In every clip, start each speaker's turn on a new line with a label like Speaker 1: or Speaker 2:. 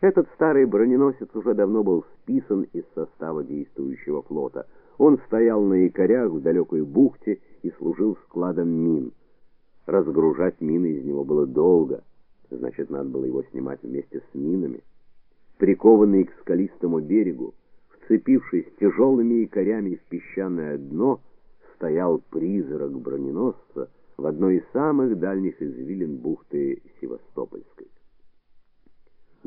Speaker 1: Этот старый броненосец уже давно был списан из состава действующего флота. Он стоял на якорях в далекой бухте и служил складом мин. Разгружать мины из него было долго, значит, надо было его снимать вместе с минами. Прикованный к скалистому берегу, вцепившись тяжелыми якорями в песчаное дно, стоял призрак броненосца в одной из самых дальних извилин бухты Севастопольской.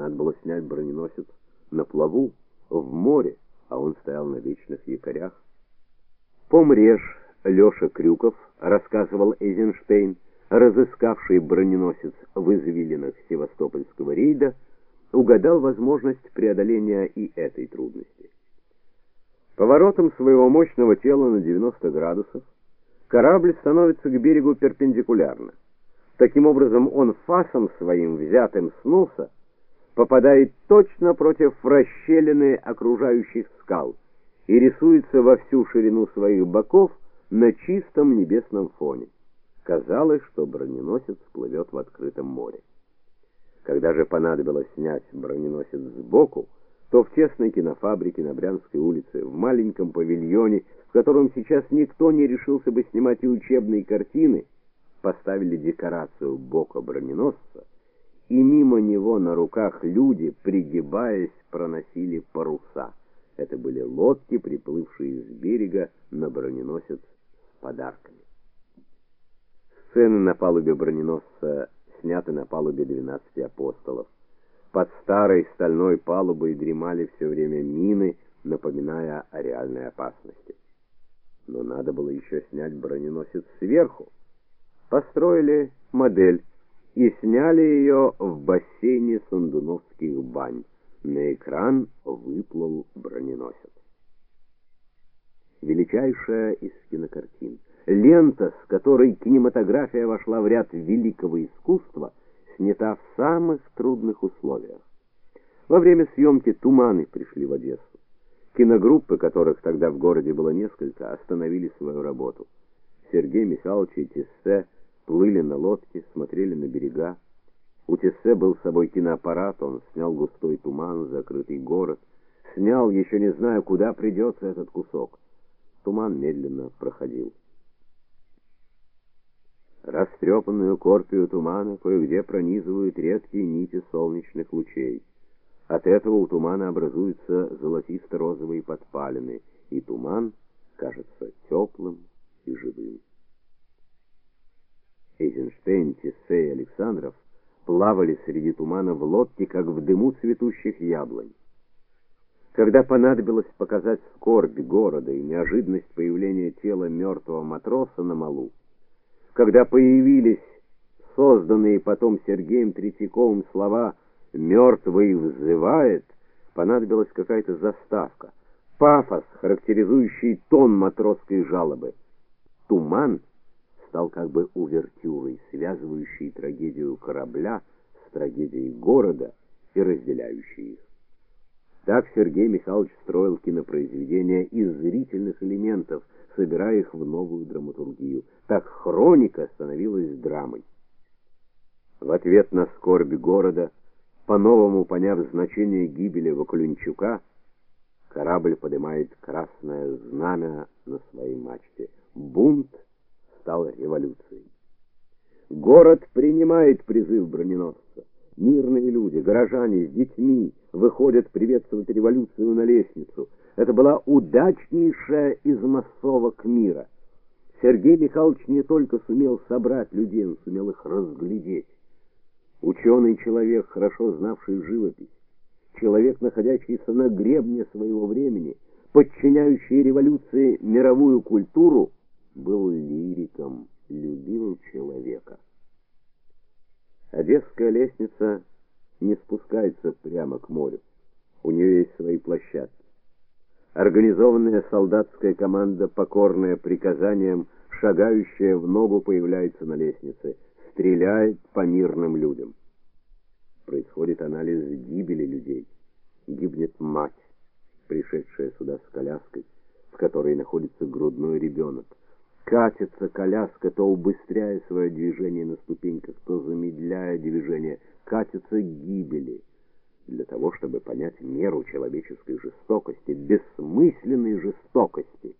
Speaker 1: Надо было снять броненосец на плаву, в море, а он стоял на вечных якорях. Помреж Лёша Крюков, рассказывал Эйзенштейн, разыскавший броненосец в извилинах Севастопольского рейда, угадал возможность преодоления и этой трудности. Поворотом своего мощного тела на 90 градусов корабль становится к берегу перпендикулярно. Таким образом, он фасом своим, взятым с носа, попадает точно против расщелины окружающих скал и рисуется во всю ширину своих боков на чистом небесном фоне. Казалось, что броненосец плывет в открытом море. Когда же понадобилось снять броненосец сбоку, то в тесной кинофабрике на Брянской улице, в маленьком павильоне, в котором сейчас никто не решился бы снимать и учебные картины, поставили декорацию бока броненосца, и мимо него на руках люди, пригибаясь, проносили паруса. Это были лодки, приплывшие с берега на броненосец с подарками. Сцены на палубе броненосца сняты на палубе 12 апостолов. Под старой стальной палубой дремали все время мины, напоминая о реальной опасности. Но надо было еще снять броненосец сверху. Построили модель и сняли ее в бассейне Сандуновских бань. На экран выплыл броненосец. Величайшая из кинокартин, лента, с которой кинематография вошла в ряд великого искусства, снята в самых трудных условиях. Во время съемки туманы пришли в Одессу. Киногруппы, которых тогда в городе было несколько, остановили свою работу. Сергей Михайлович и плыли на лодке, смотрели на берега. У Тиссе был с собой киноаппарат, он снял густой туман, закрытый город, снял, еще не зная, куда придется этот кусок. Туман медленно проходил. Растрепанную корпию тумана кое-где пронизывают редкие нити солнечных лучей. От этого у тумана образуются золотисто-розовые подпалины, и туман кажется теплым и живым. Эйзенштейн, Тиссе и Александров плавали среди тумана в лодке, как в дыму цветущих яблонь. Когда понадобилось показать скорбь города и неожиданность появления тела мертвого матроса на малу, когда появились созданные потом Сергеем Третьяковым слова «мертвый взывает», понадобилась какая-то заставка, пафос, характеризующий тон матросской жалобы. Туман стал как бы увертюрой, связывающей трагедию корабля с трагедией города и разделяющей их. Так Сергей Михайлович строил кинопроизведения из зрительных элементов, собирая их в новую драматургию. Так хроника становилась драмой. В ответ на скорбь города, по-новому поняв значение гибели Вакуленчука, корабль поднимает красное знамя на своей мачте. Бунт стал революцией. Город принимает призыв броненосца. Мирные люди, горожане с детьми выходят приветствовать революцию на лестницу. Это была удачнейшая из массовок мира. Сергей Михайлович не только сумел собрать людей, он сумел их разглядеть. Ученый человек, хорошо знавший живопись, человек, находящийся на гребне своего времени, подчиняющий революции мировую культуру, был лириком, любил человека. Одесская лестница не спускается прямо к морю. У нее есть свои площадки. Организованная солдатская команда, покорная приказаниям, шагающая в ногу, появляется на лестнице, стреляет по мирным людям. Происходит анализ гибели людей. Гибнет мать, пришедшая сюда с коляской, в которой находится грудной ребенок. Катится коляска, то убыстряя свое движение на ступеньках, то замедляя движение, катится к гибели. Для того чтобы понять меру человеческой жестокости, бессмысленной жестокости.